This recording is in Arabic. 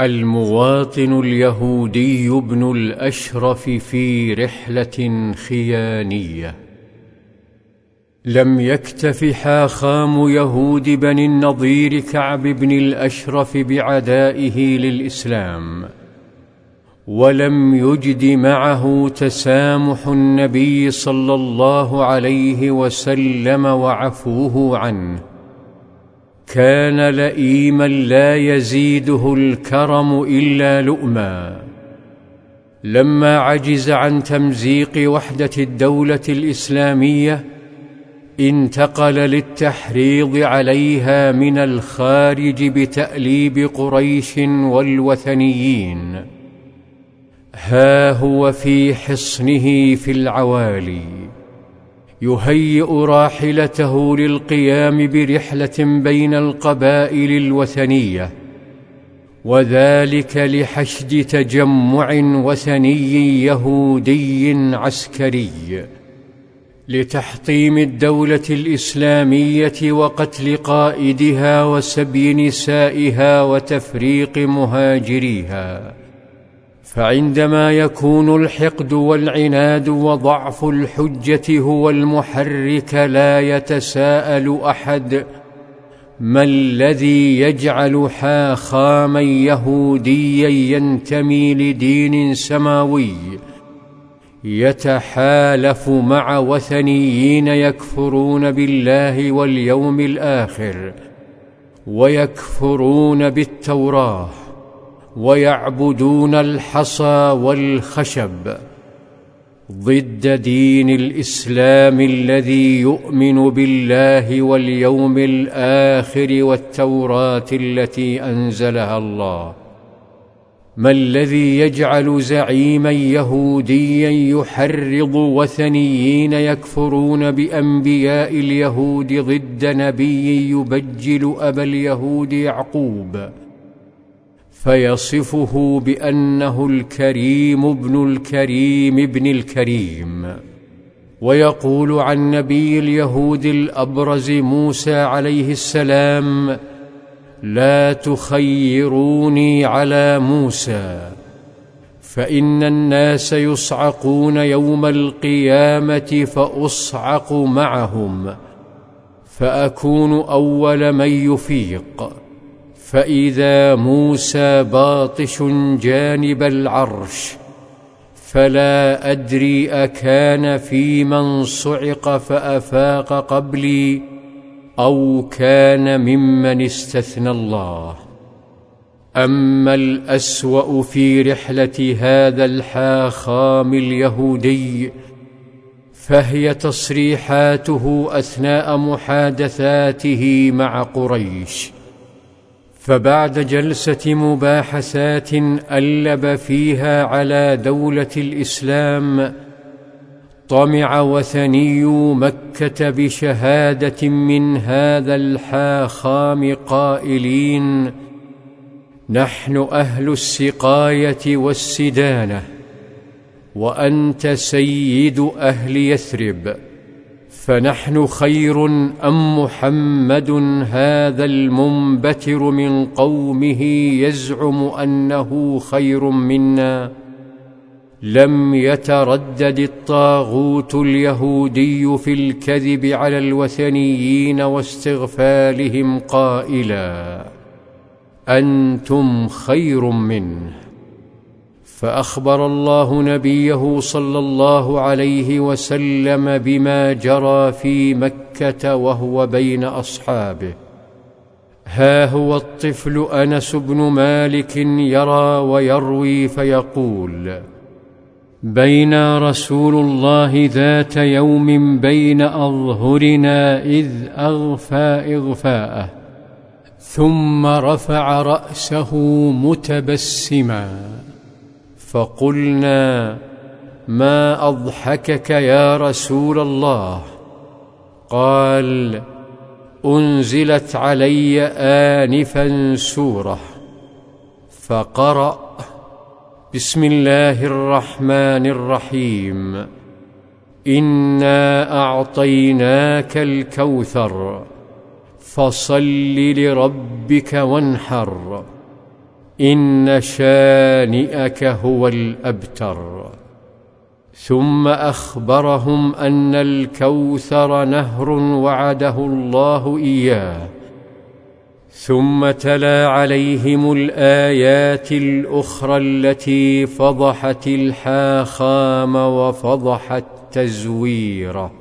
المواطن اليهودي ابن الأشرف في رحلة خيانية. لم يكتف حاخام يهود بني النضير كعب بن الأشرف بعدائه للإسلام ولم يجد معه تسامح النبي صلى الله عليه وسلم وعفوه عنه. كان لئيما لا يزيده الكرم إلا لؤما. لما عجز عن تمزيق وحدة الدولة الإسلامية انتقل للتحريض عليها من الخارج بتأليب قريش والوثنيين. ها هو في حصنه في العوالي. يهيئ راحلته للقيام برحلة بين القبائل الوثنية وذلك لحشد تجمع وثني يهودي عسكري لتحطيم الدولة الإسلامية وقتل قائدها وسبي نسائها وتفريق مهاجريها. فعندما يكون الحقد والعناد وضعف الحجة هو المحرك لا يتساءل أحد ما الذي يجعل حاخاما يهوديا ينتمي لدين سماوي؟ يتحالف مع وثنيين يكفرون بالله واليوم الآخر ويكفرون بالتوراة. ويعبدون الحصى والخشب ضد دين الإسلام الذي يؤمن بالله واليوم الآخر والتوراة التي أنزلها الله. ما الذي يجعل زعيما يهوديا يحرض وثنيين يكفرون بأنبياء اليهود ضد نبي يبجل أبا اليهود يعقوب؟ فيصفه بأنه الكريم ابن الكريم ابن الكريم. ويقول عن نبي اليهود الأبرز موسى عليه السلام لا تخيروني على موسى فإن الناس يصعقون يوم القيامة فأصعق معهم فأكون أول من يفيق. فإذا موسى باطش جانب العرش فلا أدري أكان في من صعق فأفاق قبلي أو كان ممن استثنى الله. أما الأسوأ في رحلة هذا الحاخام اليهودي فهي تصريحاته أثناء محادثاته مع قريش. فبعد جلسة مباحثات ألب فيها على دولة الإسلام طمع وثني مكة بشهادة من هذا الحاخام قائلين نحن أهل السقاية والسدانة وأنت سيد أهل يثرب. فنحن خير أم محمد هذا المنبتر من قومه يزعم أنه خير منا؟ لم يتردد الطاغوت اليهودي في الكذب على الوثنيين واستغفالهم قائلا أنتم خير منه. فأخبر الله نبيه صلى الله عليه وسلم بما جرى في مكة وهو بين أصحابه. ها هو الطفل أنس بن مالك يرى ويروي فيقول بينا رسول الله ذات يوم بين أظهرنا إذ أغفى إغفاءه ثم رفع رأسه متبسما. فقلنا ما أضحكك يا رسول الله؟ قال أنزلت علي آنفا سورة فقرأ بسم الله الرحمن الرحيم إنا أعطيناك الكوثر فصل لربك وانحر إن شانئك هو الأبتر. ثم أخبرهم أن الكوثر نهر وعده الله إياه. ثم تلا عليهم الآيات الأخرى التي فضحت الحاخام وفضحت تزويره.